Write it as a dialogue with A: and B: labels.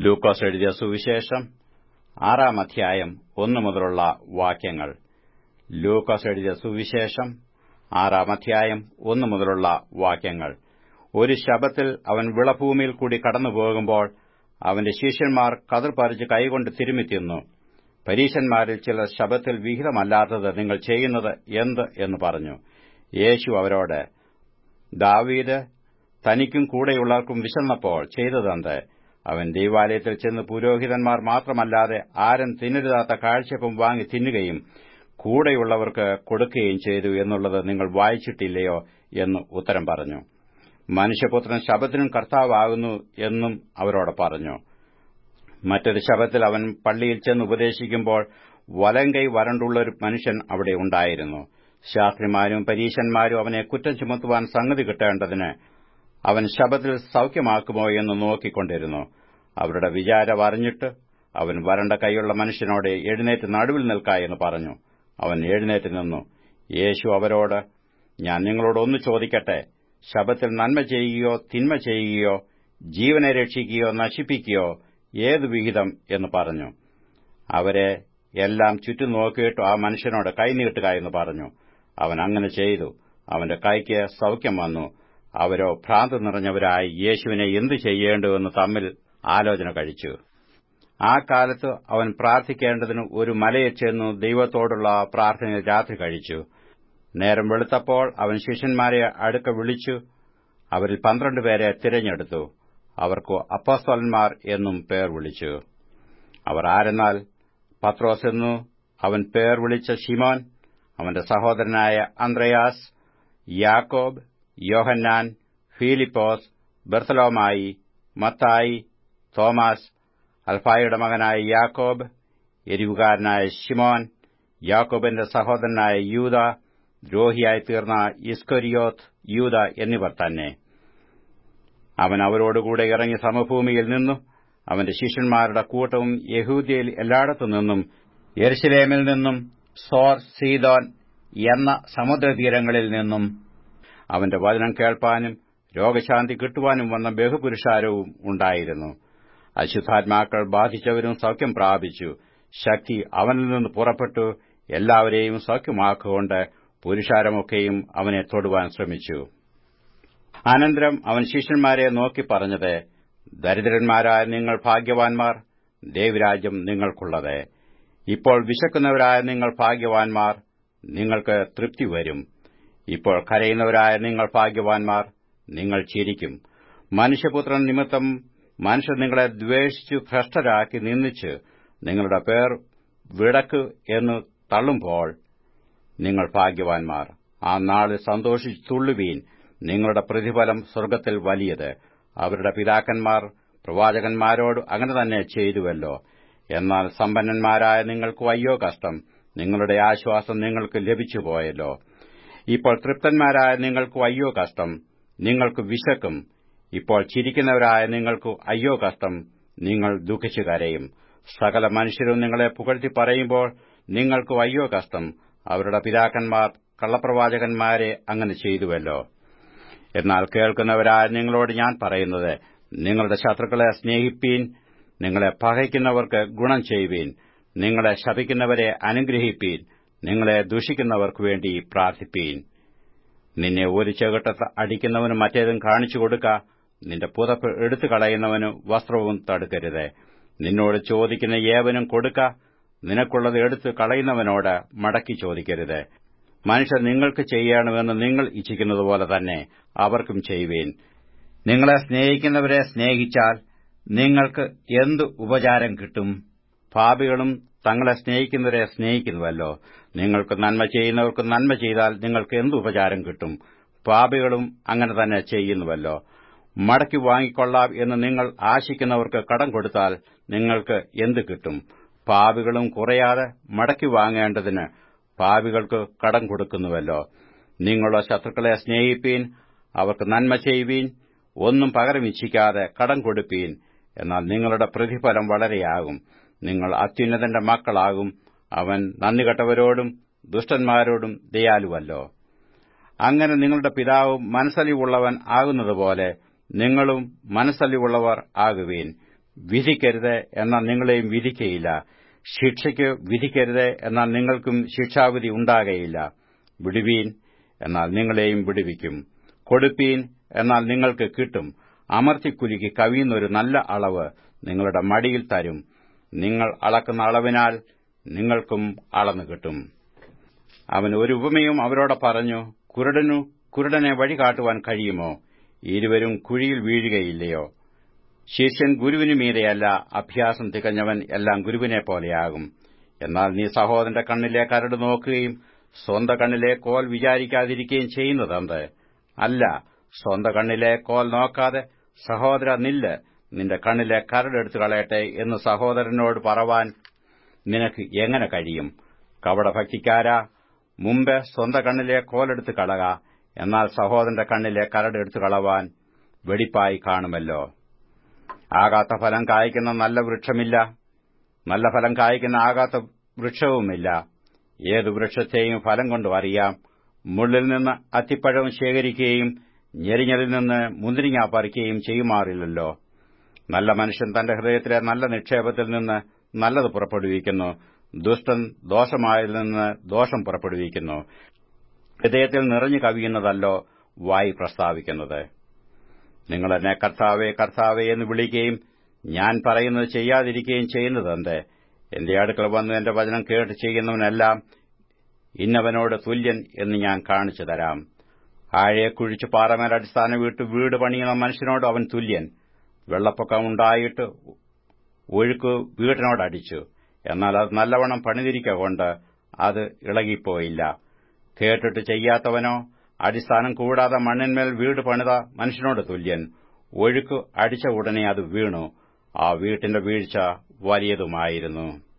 A: ലൂക്കോസ് എഴുതിയ സുവിശേഷം ആറാം അധ്യായം ഒന്നു മുതലുള്ള വാക്യങ്ങൾ. ലൂക്കോസ് എഴുതിയ സുവിശേഷം ആറാം അധ്യായം ഒന്നു മുതലുള്ള വാക്യങ്ങൾ. ഒരു ശബത്തിൽ അവൻ വിളഭൂമിയിൽ കൂടി കടന്നുപോകുമ്പോൾ അവന്റെ ശിഷ്യന്മാർ കതിർ പറിച്ച് കൈകൊണ്ട് തിരുമി തിന്നു. പരീശന്മാരിൽ ചിലർ ശബത്തിൽ വിഹിതമല്ലാത്തത് നിങ്ങൾ ചെയ്യുന്നത് എന്ത് എന്ന് പറഞ്ഞു. യേശു അവരോട് ദാവീദ് തനിക്കും കൂടെയുള്ളവർക്കും വിശന്നപ്പോൾ ചെയ്തതെന്ത്? അവൻ ദൈവാലയത്തിൽ ചെന്ന് പുരോഹിതന്മാർ മാത്രമല്ലാതെ ആരും തിന്നരുതാത്ത കാഴ്ചപ്പം വാങ്ങി തിന്നുകയും കൂടെയുള്ളവർക്ക് കൊടുക്കുകയും ചെയ്തു എന്നുള്ളത് നിങ്ങൾ വായിച്ചിട്ടില്ലയോ എന്ന് ഉത്തരം പറഞ്ഞു. മനുഷ്യപുത്രൻ ശബത്തിനും കർത്താവാകുന്നു എന്നും അവരോട് പറഞ്ഞു. മറ്റൊരു ശബത്തിൽ അവൻ പള്ളിയിൽ ചെന്ന് ഉപദേശിക്കുമ്പോൾ വലങ്കൈ വരണ്ടുള്ള ഒരു മനുഷ്യൻ അവിടെ ഉണ്ടായിരുന്നു. ശാസ്ത്രിമാരും പരീശന്മാരും അവനെ കുറ്റം ചുമത്തുവാൻ സംഗതി കിട്ടേണ്ടതിന് അവൻ ശബത്തിൽ സൌഖ്യമാക്കുമോ എന്ന് നോക്കിക്കൊണ്ടിരുന്നു. അവരുടെ വിചാരം അറിഞ്ഞിട്ട് അവൻ വരണ്ട കൈയുള്ള മനുഷ്യനോട് എഴുന്നേറ്റ് നടുവിൽ നിൽക്ക എന്ന് പറഞ്ഞു. അവൻ എഴുന്നേറ്റ് നിന്നു. യേശു അവരോട് ഞാൻ നിങ്ങളോട് ഒന്ന് ചോദിക്കട്ടെ. ശബത്തിൽ നന്മ ചെയ്യുകയോ തിന്മ ചെയ്യുകയോ ജീവനെ രക്ഷിക്കുകയോ നശിപ്പിക്കുകയോ ഏതു വിഹിതം എന്ന് പറഞ്ഞു. അവരെ എല്ലാം ചുറ്റും നോക്കിയിട്ട് ആ മനുഷ്യനോട് കൈ കൈനീട്ടുക എന്ന് പറഞ്ഞു. അവൻ അങ്ങനെ ചെയ്തു. അവന്റെ കൈക്ക് സൌഖ്യം വന്നു. അവരോ ഭ്രാന്ത് നിറഞ്ഞവരായി യേശുവിനെ എന്തു ചെയ്യേണ്ടുവെന്ന് തമ്മിൽ ആലോചന കഴിച്ചു. ആ കാലത്ത് അവൻ പ്രാർത്ഥിക്കേണ്ടതിന് ഒരു മലയിൽ ചെന്നു ദൈവത്തോടുള്ള പ്രാർത്ഥനയിൽ രാത്രി കഴിച്ചു. നേരം വെളുത്തപ്പോൾ അവൻ ശിഷ്യന്മാരെ അടുക്ക വിളിച്ചു. അവരിൽ പന്ത്രണ്ട് പേരെ തിരഞ്ഞെടുത്തു. അവർക്ക് അപ്പോസ്തലന്മാർ എന്നും പേർ വിളിച്ചു. അവർ ആരെന്നാൽ? പത്രോസ് എന്നു. അവൻ പേർ വിളിച്ച ഷിമോൻ അവന്റെ സഹോദരനായ അന്ത്രയാസ്. യാക്കോബ്. യോഹന്നാൻ ഫീലിപ്പോസ് ബെർത്തലോമായി മത്തായി തോമാസ് അൽഫായുടെ മകനായ യാക്കോബ് എരിവുകാരനായ ഷിമോൻ യാക്കോബിന്റെ സഹോദരനായ യൂത ദ്രോഹിയായി തീർന്ന ഇസ്കൊരിയോത്ത് യൂത എന്നിവർ തന്നെ. അവൻ അവരോടുകൂടെ ഇറങ്ങി സമഭൂമിയിൽ നിന്നും. അവന്റെ ശിഷ്യന്മാരുടെ കൂട്ടവും യഹൂദ്യയിൽ എല്ലായിടത്തു നിന്നും യെരുസലേമിൽ നിന്നും സോർ സീദോൻ എന്ന സമുദ്രതീരങ്ങളിൽ നിന്നും അവന്റെ വചനം കേൾപ്പാനും രോഗശാന്തി കിട്ടുവാനും വന്ന ബഹുപുരുഷാരവും ഉണ്ടായിരുന്നു. അശുദ്ധാത്മാക്കൾ ബാധിച്ചവരും സൌഖ്യം പ്രാപിച്ചു. ശക്തി അവനിൽ നിന്ന് പുറപ്പെട്ടു. എല്ലാവരെയും സൌഖ്യമാക്കുകൊണ്ട് പുരുഷാരമൊക്കെയും അവനെ തൊടുവാൻ ശ്രമിച്ചു. അനന്തരം അവൻ ശിഷ്യന്മാരെ നോക്കി പറഞ്ഞത് ദരിദ്രന്മാരായ നിങ്ങൾ ഭാഗ്യവാൻമാർ ദേവരാജ്യം നിങ്ങൾക്കുള്ളത്. ഇപ്പോൾ വിശക്കുന്നവരായ നിങ്ങൾ ഭാഗ്യവാൻമാർ നിങ്ങൾക്ക് തൃപ്തി വരും. ഇപ്പോൾ കരയുന്നവരായ നിങ്ങൾ ഭാഗ്യവാൻമാർ നിങ്ങൾ ചിരിക്കും. മനുഷ്യപുത്രൻ നിമിത്തം മനുഷ്യർ നിങ്ങളെ ദ്വേഷിച്ചു ഭ്രഷ്ടരാക്കി നിന്ദിച്ച് നിങ്ങളുടെ പേർ വിടക്ക് എന്ന് തള്ളുമ്പോൾ നിങ്ങൾ ഭാഗ്യവാൻമാർ ആ നാളിൽ സന്തോഷിച്ചു തുള്ളുവീൻ നിങ്ങളുടെ പ്രതിഫലം സ്വർഗത്തിൽ വലിയത്. അവരുടെ പിതാക്കന്മാർ പ്രവാചകന്മാരോട് അങ്ങനെ തന്നെ ചെയ്തുവല്ലോ. എന്നാൽ സമ്പന്നന്മാരായ നിങ്ങൾക്ക് അയ്യോ കഷ്ടം. നിങ്ങളുടെ ആശ്വാസം നിങ്ങൾക്ക് ലഭിച്ചുപോയല്ലോ. ഇപ്പോൾ തൃപ്തന്മാരായ നിങ്ങൾക്ക് അയ്യോ കഷ്ടം നിങ്ങൾക്ക് വിശക്കും. ഇപ്പോൾ ചിരിക്കുന്നവരായ നിങ്ങൾക്ക് അയ്യോ കഷ്ടം നിങ്ങൾ ദുഃഖിച്ചു കരയും. സകല മനുഷ്യരും നിങ്ങളെ പുകഴ്ത്തി പറയുമ്പോൾ നിങ്ങൾക്ക് അയ്യോ കഷ്ടം. അവരുടെ പിതാക്കന്മാർ കള്ളപ്രവാചകന്മാരെ അങ്ങനെ ചെയ്തുവല്ലോ. എന്നാൽ കേൾക്കുന്നവരായ നിങ്ങളോട് ഞാൻ പറയുന്നത് നിങ്ങളുടെ ശത്രുക്കളെ സ്നേഹിപ്പീൻ നിങ്ങളെ പകയ്ക്കുന്നവർക്ക് ഗുണം ചെയ്യുവീൻ നിങ്ങളെ ശപിക്കുന്നവരെ അനുഗ്രഹിപ്പീൻ. നിങ്ങളെ ദുഷിക്കുന്നവർക്കു വേണ്ടി പ്രാർത്ഥിപ്പീൻ. നിന്നെ ഒരു ചെകട്ടത്ത് അടിക്കുന്നവന് മറ്റേതും കാണിച്ചു കൊടുക്ക. നിന്റെ പുതപ്പ് എടുത്തു കളയുന്നവന് വസ്ത്രവും തടുക്കരുത്. നിന്നോട് ചോദിക്കുന്ന ഏവനും കൊടുക്ക. നിനക്കുള്ളത് എടുത്തു കളയുന്നവനോട് മടക്കി ചോദിക്കരുത്. മനുഷ്യർ നിങ്ങൾക്ക് ചെയ്യണമെന്ന് നിങ്ങൾ ഇച്ഛിക്കുന്നതുപോലെ തന്നെ അവർക്കും ചെയ്യുവീൻ. നിങ്ങളെ സ്നേഹിക്കുന്നവരെ സ്നേഹിച്ചാൽ നിങ്ങൾക്ക് എന്ത് ഉപചാരം കിട്ടും? പാപികളും തങ്ങളെ സ്നേഹിക്കുന്നവരെ സ്നേഹിക്കുന്നുവല്ലോ. നിങ്ങൾക്ക് നന്മ ചെയ്യുന്നവർക്ക് നന്മ ചെയ്താൽ നിങ്ങൾക്ക് എന്ത് ഉപചാരം കിട്ടും? പാപികളും അങ്ങനെ തന്നെ ചെയ്യുന്നുവല്ലോ. മടക്കി വാങ്ങിക്കൊള്ളാം എന്ന് നിങ്ങൾ ആശിക്കുന്നവർക്ക് കടം കൊടുത്താൽ നിങ്ങൾക്ക് എന്ത് കിട്ടും? പാപികളും കുറയാതെ മടക്കി വാങ്ങേണ്ടതിന് പാപികൾക്ക് കടം കൊടുക്കുന്നുവല്ലോ. നിങ്ങളുടെ ശത്രുക്കളെ സ്നേഹിപ്പീൻ അവർക്ക് നന്മ ചെയ്യുവീൻ ഒന്നും പകരം ഇച്ഛിക്കാതെ കടം കൊടുപ്പീൻ. എന്നാൽ നിങ്ങളുടെ പ്രതിഫലം വളരെയാകും. നിങ്ങൾ അത്യുന്നതന്റെ മക്കളാകും. അവൻ നന്ദികെട്ടവരോടും ദുഷ്ടന്മാരോടും ദയാലുവല്ലോ. അങ്ങനെ നിങ്ങളുടെ പിതാവ് മനസ്സലിവുള്ളവൻ ആകുന്നതുപോലെ നിങ്ങളും മനസ്സലിവുള്ളവർ ആകുവീൻ. വിധിക്കരുത് എന്നാൽ നിങ്ങളെയും വിധിക്കയില്ല. ശിക്ഷയ്ക്ക് വിധിക്കരുത് എന്നാൽ നിങ്ങൾക്കും ശിക്ഷാവിധി ഉണ്ടാകയില്ല. വിടുവീൻ എന്നാൽ നിങ്ങളെയും വിടുവിക്കും. കൊടുപ്പീൻ എന്നാൽ നിങ്ങൾക്ക് കിട്ടും. അമർത്തിക്കുലുക്കി കവിയുന്നൊരു നല്ല അളവ് നിങ്ങളുടെ മടിയിൽ തരും. നിങ്ങൾ അളക്കുന്ന അളവിനാൽ നിങ്ങൾക്കും അളന്നു കിട്ടും. അവൻ ഒരു ഉപമയും അവരോട് പറഞ്ഞു കുരുടനു കുരുടനെ വഴി കാട്ടുവാൻ കഴിയുമോ? ഇരുവരും കുഴിയിൽ വീഴുകയില്ലയോ? ശിഷ്യൻ ഗുരുവിനു മീതെയല്ല അഭ്യാസം തികഞ്ഞവൻ എല്ലാം ഗുരുവിനെ പോലെയാകും. എന്നാൽ നീ സഹോദരന്റെ കണ്ണിലെ കരട് നോക്കുകയും സ്വന്തം കണ്ണിലെ കോൽ വിചാരിക്കാതിരിക്കുകയും ചെയ്യുന്നതെന്ത്? അല്ല സ്വന്തം കണ്ണിലെ കോൽ നോക്കാതെ സഹോദര നില്ല് നിന്റെ കണ്ണിലെ കരടെടുത്തു കളയട്ടെ എന്ന് സഹോദരനോട് പറവാൻ നിനക്ക് എങ്ങനെ കഴിയും? കവടഭക്തിക്കാരാ മുമ്പേ സ്വന്തം കണ്ണിലെ കോലെടുത്ത് കളക. എന്നാൽ സഹോദരന്റെ കണ്ണിലെ കരടെടുത്തു കളവാൻ വെടിപ്പായി കാണുമല്ലോ. ആകാത്ത ഫലം കായ്ക്കുന്ന നല്ല വൃക്ഷമില്ല. നല്ല ഫലം കായ്ക്കുന്ന ആകാത്ത വൃക്ഷവുമില്ല. ഏതു വൃക്ഷത്തെയും ഫലം കൊണ്ട് അറിയാം. മുള്ളിൽ നിന്ന് അത്തിപ്പഴവും ശേഖരിക്കുകയും ഞെരിഞ്ഞലിൽ നിന്ന് മുന്തിരിങ്ങ പറിക്കുകയും ചെയ്യുമാറില്ലല്ലോ. നല്ല മനുഷ്യൻ തന്റെ ഹൃദയത്തിലെ നല്ല നിക്ഷേപത്തിൽ നിന്ന് നല്ലത് പുറപ്പെടുവിക്കുന്നു. ദുഷ്ടൻ ദോഷമായതിൽ നിന്ന് ദോഷം പുറപ്പെടുവിക്കുന്നു. ഹൃദയത്തിൽ നിറഞ്ഞു കവിയുന്നതല്ലോ വായി പ്രസ്താവിക്കുന്നത്. നിങ്ങൾ എന്നെ കർത്താവെ കർത്താവെ എന്ന് വിളിക്കുകയും ഞാൻ പറയുന്നത് ചെയ്യാതിരിക്കുകയും ചെയ്യുന്നതെന്ത് എന്റെ അടുക്കള വന്ന് എന്റെ വചനം കേട്ട് ചെയ്യുന്നവനെല്ലാം ഇന്നവനോട് തുല്യൻ എന്ന് ഞാൻ കാണിച്ചു തരാം. ആഴയെ കുഴിച്ച് പാറമേൽ അടിസ്ഥാനം വിട്ട് വീട് പണിയുന്ന മനുഷ്യനോട് അവൻ തുല്യൻ. വെള്ളപ്പൊക്കം ഉണ്ടായിട്ട് ഒഴുക്ക് വീടിനോടടിച്ചു. എന്നാൽ അത് നല്ലവണ്ണം പണിതിരിക്കൊണ്ട് അത് ഇളകിപ്പോയില്ല. കേട്ടിട്ട് ചെയ്യാത്തവനോ അടിസ്ഥാനം കൂടാതെ മണ്ണിന്മേൽ വീട് പണിത മനുഷ്യനോട് തുല്യൻ. ഒഴുക്ക് അടിച്ച ഉടനെ അത് വീണു. ആ വീട്ടിന്റെ വീഴ്ച വലിയതുമായിരുന്നു.